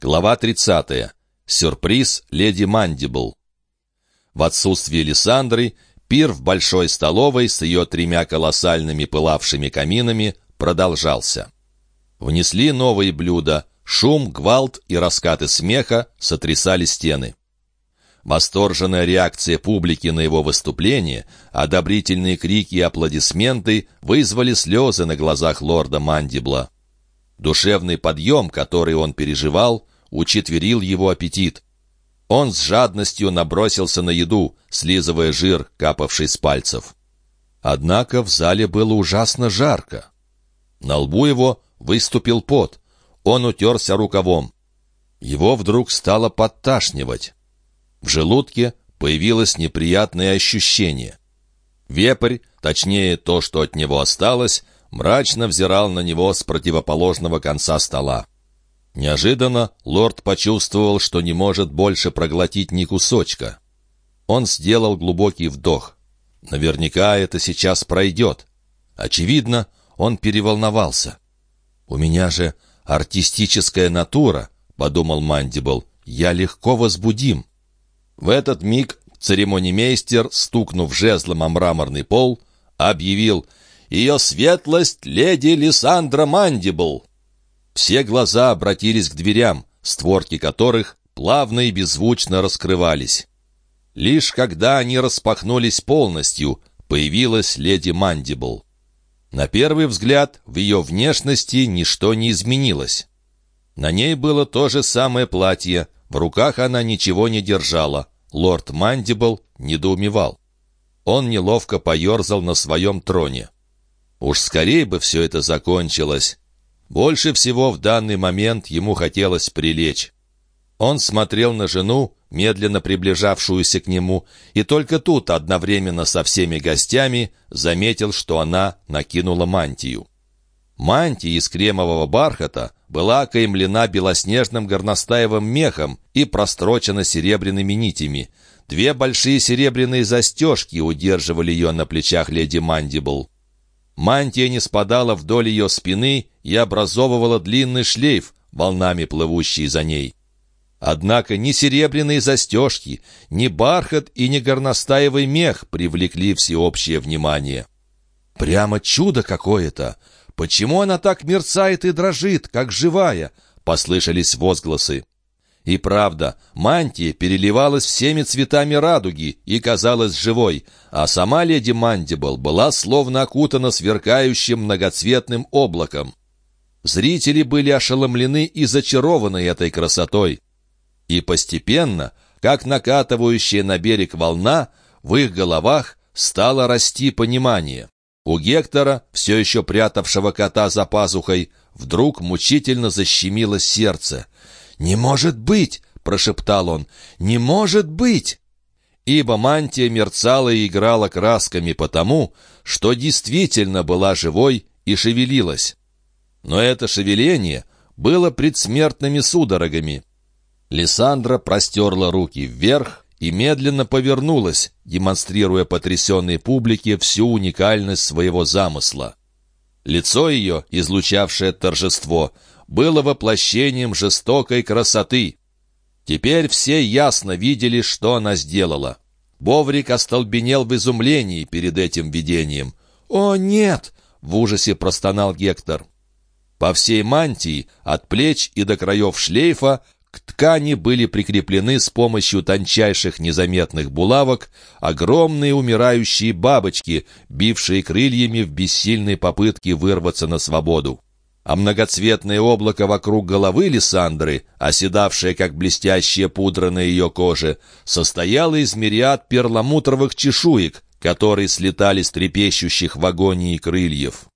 Глава 30. Сюрприз леди Мандибл. В отсутствие Лиссандры пир в большой столовой с ее тремя колоссальными пылавшими каминами продолжался. Внесли новые блюда. Шум, гвалт и раскаты смеха сотрясали стены. Восторженная реакция публики на его выступление, одобрительные крики и аплодисменты вызвали слезы на глазах лорда Мандибла. Душевный подъем, который он переживал, учетверил его аппетит. Он с жадностью набросился на еду, слизывая жир, капавший с пальцев. Однако в зале было ужасно жарко. На лбу его выступил пот. Он утерся рукавом. Его вдруг стало подташнивать. В желудке появилось неприятное ощущение. Вепрь, точнее то, что от него осталось, мрачно взирал на него с противоположного конца стола. Неожиданно лорд почувствовал, что не может больше проглотить ни кусочка. Он сделал глубокий вдох. Наверняка это сейчас пройдет. Очевидно, он переволновался. «У меня же артистическая натура», — подумал Мандибл. «Я легко возбудим». В этот миг церемонимейстер, стукнув жезлом о мраморный пол, объявил ее светлость леди Лиссандра Мандибл!» Все глаза обратились к дверям, створки которых плавно и беззвучно раскрывались. Лишь когда они распахнулись полностью, появилась леди Мандибл. На первый взгляд в ее внешности ничто не изменилось. На ней было то же самое платье, в руках она ничего не держала. Лорд Мандибл недоумевал. Он неловко поерзал на своем троне. Уж скорее бы все это закончилось. Больше всего в данный момент ему хотелось прилечь. Он смотрел на жену, медленно приближавшуюся к нему, и только тут, одновременно со всеми гостями, заметил, что она накинула мантию. Мантия из кремового бархата была окаймлена белоснежным горностаевым мехом и прострочена серебряными нитями. Две большие серебряные застежки удерживали ее на плечах леди Мандибл. Мантия не спадала вдоль ее спины и образовывала длинный шлейф, волнами плывущий за ней. Однако ни серебряные застежки, ни бархат и ни горностаевый мех привлекли всеобщее внимание. «Прямо чудо какое-то! Почему она так мерцает и дрожит, как живая?» — послышались возгласы. И правда, мантия переливалась всеми цветами радуги и казалась живой, а сама леди Мандибл была словно окутана сверкающим многоцветным облаком. Зрители были ошеломлены и зачарованы этой красотой. И постепенно, как накатывающая на берег волна, в их головах стало расти понимание. У Гектора, все еще прятавшего кота за пазухой, вдруг мучительно защемило сердце — «Не может быть!» — прошептал он. «Не может быть!» Ибо мантия мерцала и играла красками потому, что действительно была живой и шевелилась. Но это шевеление было предсмертными судорогами. Лиссандра простерла руки вверх и медленно повернулась, демонстрируя потрясенной публике всю уникальность своего замысла. Лицо ее, излучавшее торжество, было воплощением жестокой красоты. Теперь все ясно видели, что она сделала. Боврик остолбенел в изумлении перед этим видением. «О, нет!» — в ужасе простонал Гектор. По всей мантии, от плеч и до краев шлейфа, к ткани были прикреплены с помощью тончайших незаметных булавок огромные умирающие бабочки, бившие крыльями в бессильной попытке вырваться на свободу а многоцветное облако вокруг головы Лиссандры, оседавшее как блестящая пудра на ее коже, состояло из мириад перламутровых чешуек, которые слетали с трепещущих в агонии крыльев.